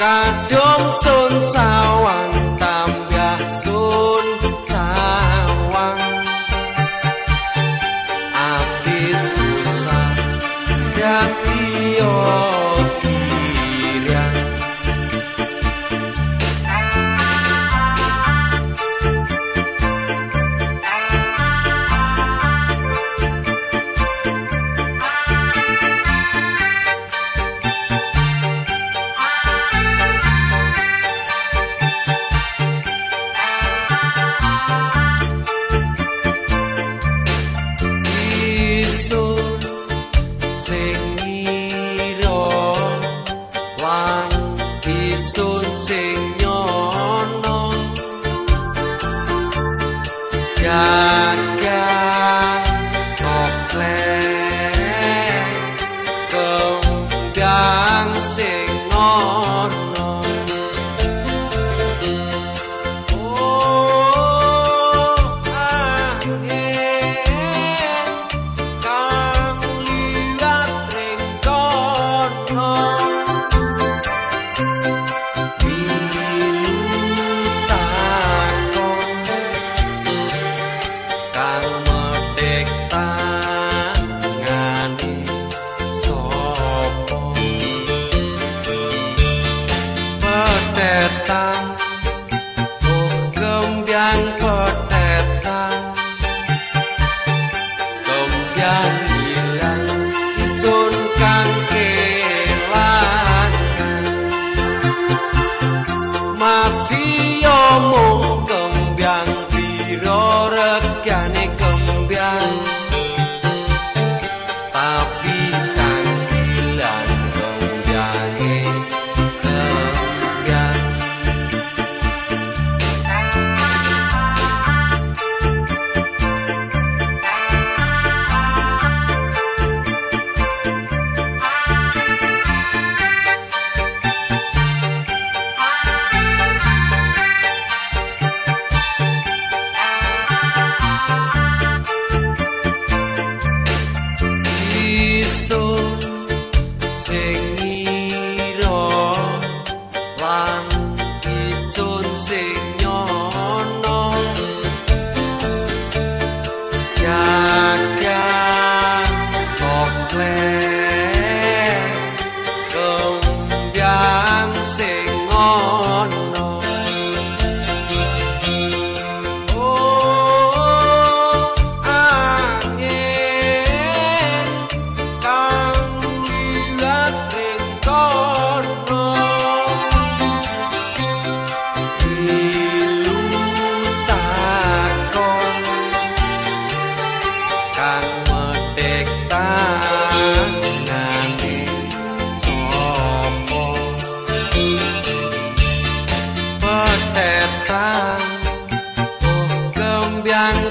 kadung sun sawang masih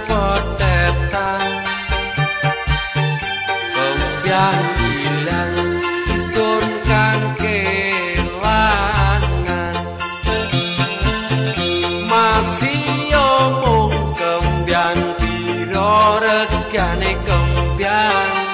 potetan. Kembiang hilang Sun kang kelangan. Masih omong kembiang Biro regane kembiang